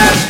Yes!